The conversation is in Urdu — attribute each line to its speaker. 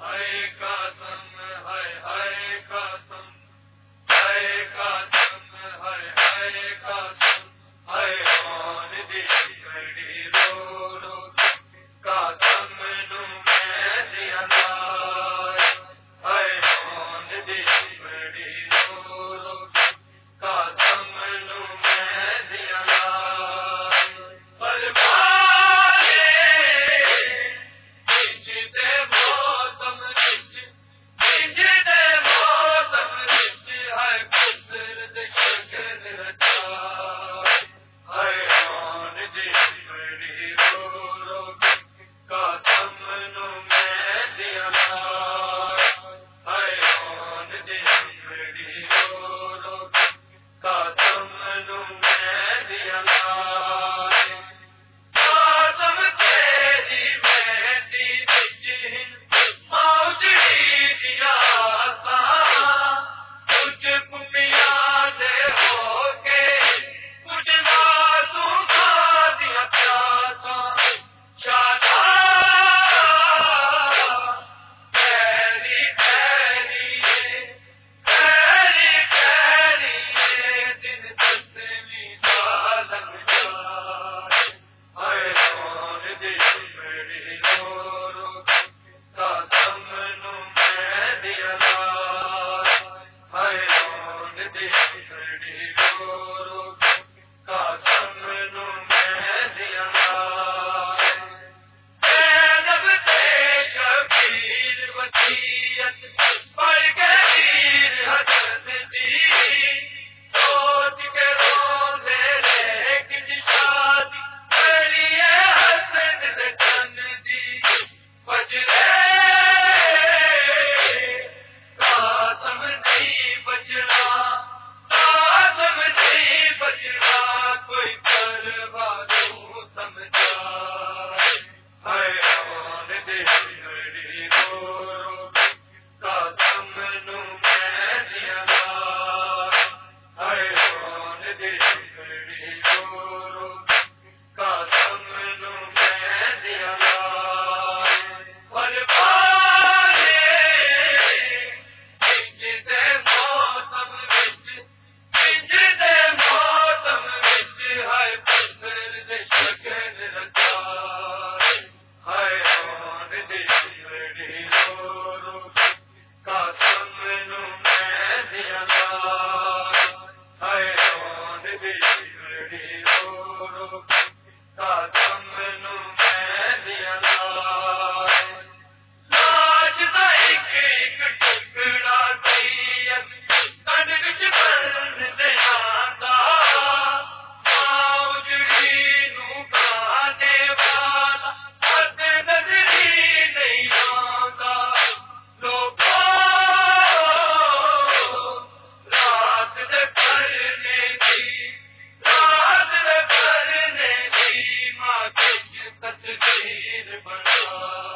Speaker 1: ہر کا